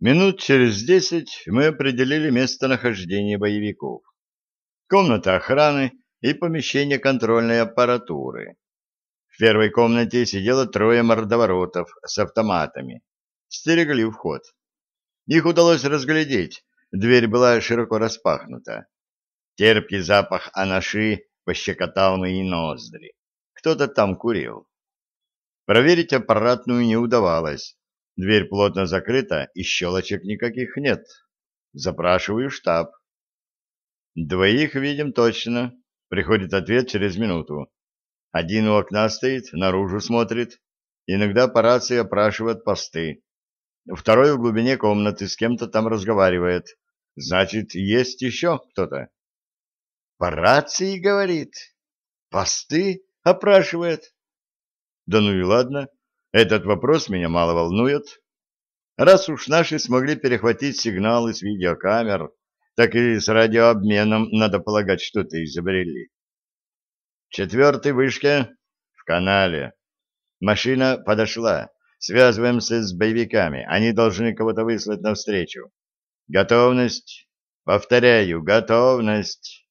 Минут через десять мы определили местонахождение боевиков. Комната охраны и помещение контрольной аппаратуры. В первой комнате сидело трое мордоворотов с автоматами. Стерегли вход. Их удалось разглядеть, дверь была широко распахнута. Терпкий запах анаши пощекотал мои ноздри. Кто-то там курил. Проверить аппаратную не удавалось. Дверь плотно закрыта, и щелочек никаких нет. Запрашиваю штаб. Двоих видим точно. Приходит ответ через минуту. Один у окна стоит, наружу смотрит. Иногда по рации опрашивает посты. Второй в глубине комнаты с кем-то там разговаривает. Значит, есть еще кто-то. По рации говорит. Посты опрашивает. Да ну и ладно. Этот вопрос меня мало волнует. Раз уж наши смогли перехватить сигналы с видеокамер, так и с радиообменом, надо полагать, что-то изобрели. Четвертый вышка в канале. Машина подошла. Связываемся с боевиками. Они должны кого-то выслать навстречу. Готовность. Повторяю, готовность.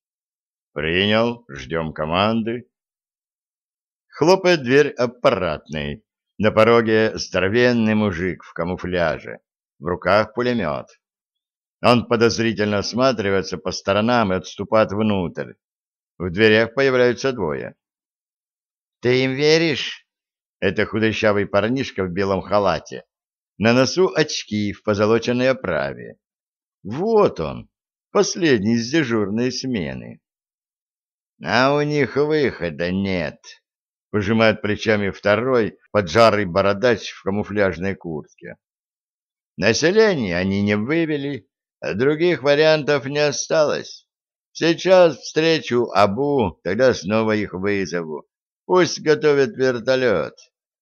Принял. Ждем команды. Хлопает дверь аппаратной. На пороге здоровенный мужик в камуфляже, в руках пулемет. Он подозрительно осматривается по сторонам и отступает внутрь. В дверях появляются двое. «Ты им веришь?» Это худощавый парнишка в белом халате. На носу очки в позолоченной оправе. Вот он, последний из дежурной смены. «А у них выхода нет», пожимает плечами второй, поджарый бородач в камуфляжной куртке. Население они не вывели, а других вариантов не осталось. Сейчас встречу Абу, тогда снова их вызову. Пусть готовят вертолет.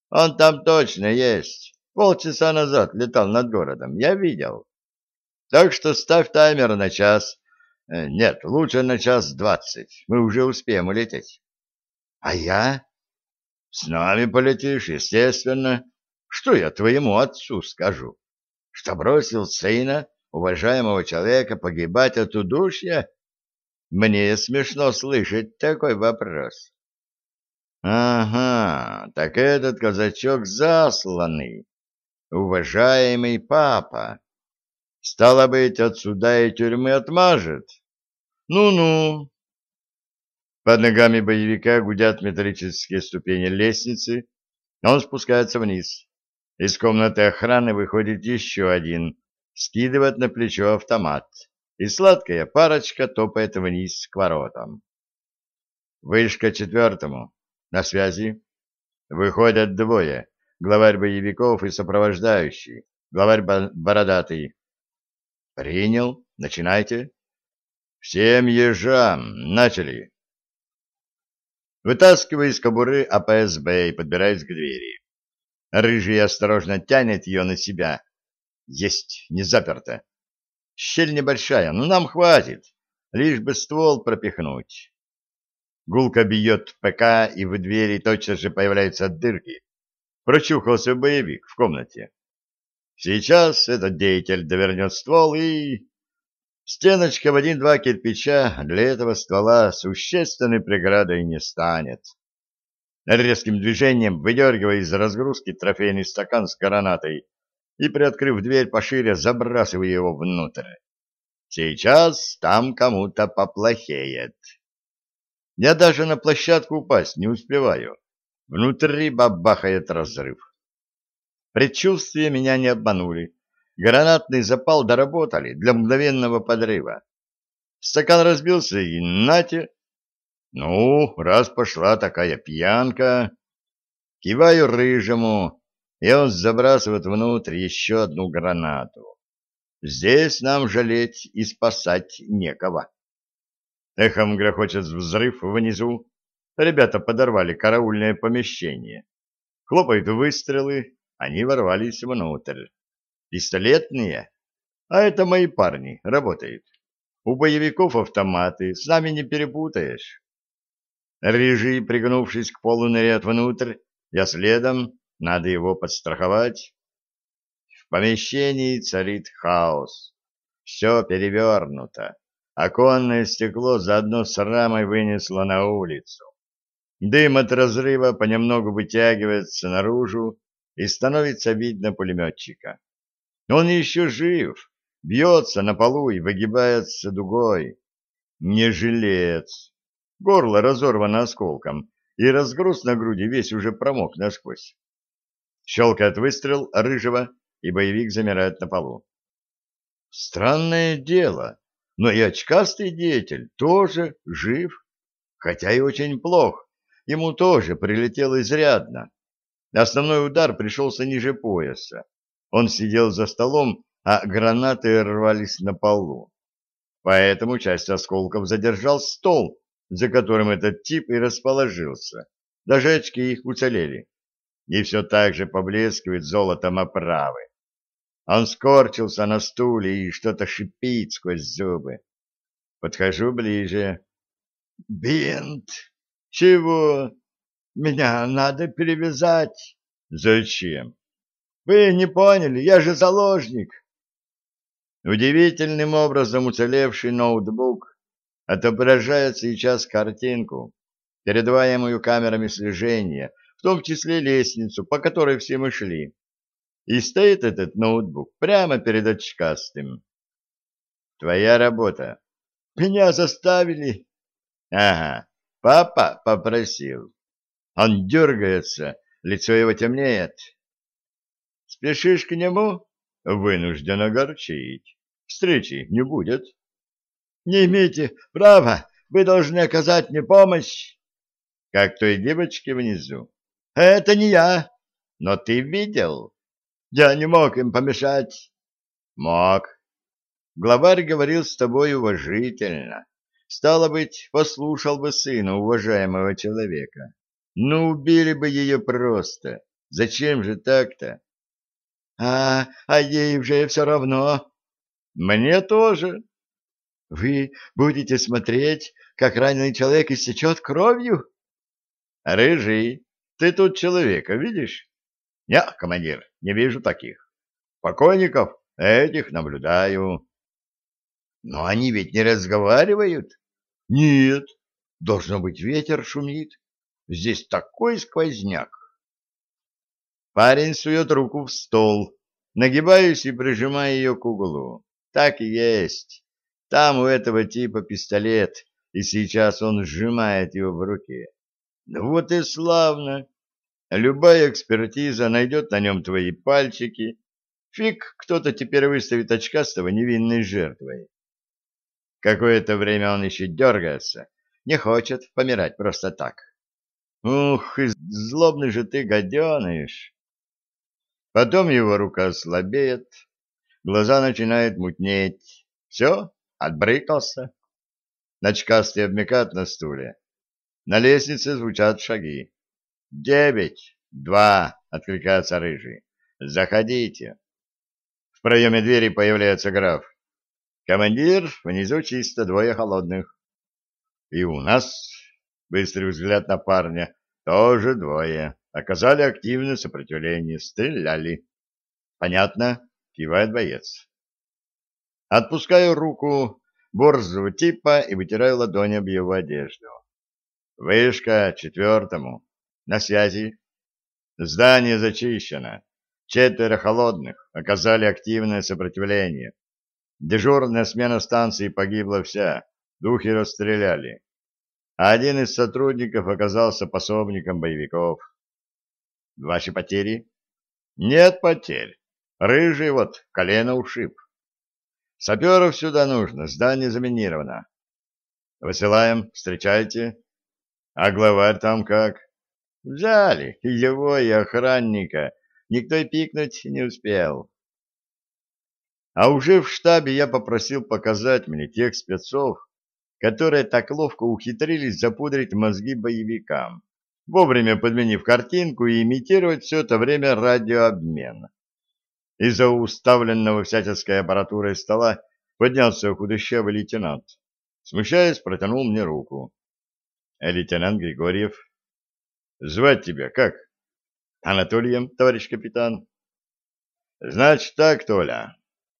Он там точно есть. Полчаса назад летал над городом, я видел. Так что ставь таймер на час. Э, нет, лучше на час двадцать. Мы уже успеем улететь. А я? С нами полетишь, естественно. Что я твоему отцу скажу? Что бросил сына, уважаемого человека, погибать от удушья? Мне смешно слышать такой вопрос. Ага, так этот казачок засланный, уважаемый папа. Стало быть, отсюда и тюрьмы отмажет. Ну-ну, под ногами боевика гудят металлические ступени лестницы, он спускается вниз. Из комнаты охраны выходит еще один, скидывает на плечо автомат, и сладкая парочка топает вниз к воротам. Вышка четвертому. На связи. Выходят двое. Главарь боевиков и сопровождающий. Главарь бородатый. Принял. Начинайте. Всем ежам. Начали. Вытаскивая из кобуры АПСБ и подбираясь к двери. Рыжий осторожно тянет ее на себя. Есть, не заперто. Щель небольшая, но нам хватит, лишь бы ствол пропихнуть. Гулка бьет ПК, и в двери точно же появляются дырки. Прочухался боевик в комнате. Сейчас этот деятель довернет ствол и... Стеночка в один-два кирпича для этого ствола существенной преградой не станет. Резким движением выдергивая из разгрузки трофейный стакан с гранатой и, приоткрыв дверь пошире, забрасывая его внутрь. Сейчас там кому-то поплохеет. Я даже на площадку упасть не успеваю. Внутри бабахает разрыв. Предчувствия меня не обманули. Гранатный запал доработали для мгновенного подрыва. Стакан разбился и нате. Ну, раз пошла такая пьянка. Киваю рыжему, и он забрасывает внутрь еще одну гранату. Здесь нам жалеть и спасать некого. Эхом грохочет взрыв внизу. Ребята подорвали караульное помещение. Хлопают выстрелы, они ворвались внутрь. Пистолетные? А это мои парни, работают. У боевиков автоматы, с нами не перепутаешь. Рыжий, пригнувшись к полу, ныряет внутрь, я следом, надо его подстраховать. помещении царит хаос. Все перевернуто. Оконное стекло заодно с рамой вынесло на улицу. Дым от разрыва понемногу вытягивается наружу и становится видно пулеметчика. Он еще жив, бьется на полу и выгибается дугой. Не жилец. Горло разорвано осколком, и разгруз на груди весь уже промок насквозь. Щелкает выстрел рыжего, и боевик замирает на полу. Странное дело, но и очкастый деятель тоже жив, хотя и очень плох. Ему тоже прилетело изрядно. Основной удар пришелся ниже пояса. Он сидел за столом, а гранаты рвались на полу. Поэтому часть осколков задержал стол, за которым этот тип и расположился. Даже очки их уцелели. И все так же поблескивает золотом оправы. Он скорчился на стуле и что-то шипит сквозь зубы. Подхожу ближе. «Бинт! Чего? Меня надо перевязать!» «Зачем?» «Вы не поняли, я же заложник!» Удивительным образом уцелевший ноутбук отображает сейчас картинку, передаваемую камерами слежения, в том числе лестницу, по которой все мы шли. И стоит этот ноутбук прямо перед очкастым. Твоя работа. Меня заставили. Ага, папа попросил. Он дергается, лицо его темнеет. Спешишь к нему? Вынужден огорчить. Встречи не будет. Не имеете права, вы должны оказать мне помощь. Как той девочке внизу. Это не я, но ты видел. Я не мог им помешать. Мог. Главарь говорил с тобой уважительно. Стало быть, послушал бы сына уважаемого человека. Ну, убили бы ее просто. Зачем же так-то? А, а ей уже все равно. Мне тоже. Вы будете смотреть, как раненый человек истечет кровью? Рыжий, ты тут человека видишь? Я, командир, не вижу таких. Покойников этих наблюдаю. Но они ведь не разговаривают. Нет, должно быть, ветер шумит. Здесь такой сквозняк. Парень сует руку в стол, нагибаюсь и прижимаю ее к углу. Так и есть. Там у этого типа пистолет, и сейчас он сжимает его в руке. Ну вот и славно. Любая экспертиза найдет на нем твои пальчики. Фиг кто-то теперь выставит очкастого невинной жертвой. Какое-то время он еще дергается, не хочет помирать просто так. Ух, злобный же ты, гаденыш! Потом его рука слабеет, глаза начинают мутнеть. Все, отбрыкался. Начкастый обмекает на стуле. На лестнице звучат шаги. «Девять, два!» — откликается рыжий. «Заходите!» В проеме двери появляется граф. «Командир, внизу чисто, двое холодных». «И у нас...» — быстрый взгляд на парня. «Тоже двое. Оказали активное сопротивление, стреляли». «Понятно?» — кивает боец. Отпускаю руку борзого типа и вытираю ладонь об его одежду. «Вышка четвертому. На связи. Здание зачищено. Четверо холодных оказали активное сопротивление. Дежурная смена станции погибла вся, духи расстреляли. А один из сотрудников оказался пособником боевиков. Ваши потери? Нет потерь. Рыжий вот колено ушиб. Саперов сюда нужно, здание заминировано. Высылаем, встречайте. А главарь там как? Взяли его и охранника. Никто и пикнуть не успел. А уже в штабе я попросил показать мне тех спецов, которые так ловко ухитрились запудрить мозги боевикам, вовремя подменив картинку и имитировать все это время радиообмен. Из-за уставленного всяческой аппаратурой стола поднялся худощавый лейтенант. Смущаясь, протянул мне руку. «Э, «Лейтенант Григорьев, Звать тебя как? Анатолием, товарищ капитан. Значит так, Толя,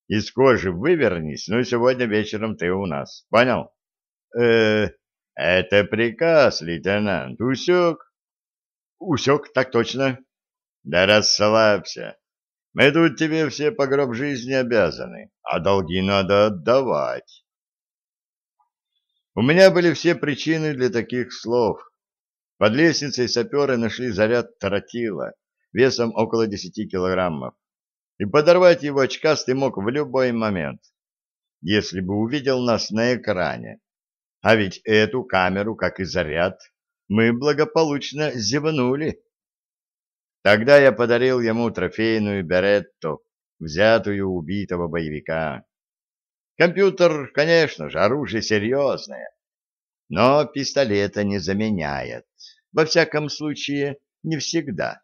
из кожи вывернись, и сегодня вечером ты у нас. Понял? Э, это приказ, лейтенант. Усек? Усек, так точно. Да расслабься. Мы тут тебе все по гроб жизни обязаны, а долги надо отдавать. У меня были все причины для таких слов. Под лестницей саперы нашли заряд тротила весом около 10 килограммов, и подорвать его очкастый мог в любой момент, если бы увидел нас на экране. А ведь эту камеру, как и заряд, мы благополучно зевнули. Тогда я подарил ему трофейную беретту, взятую убитого боевика. Компьютер, конечно же, оружие серьезное, но пистолета не заменяет. Во всяком случае, не всегда.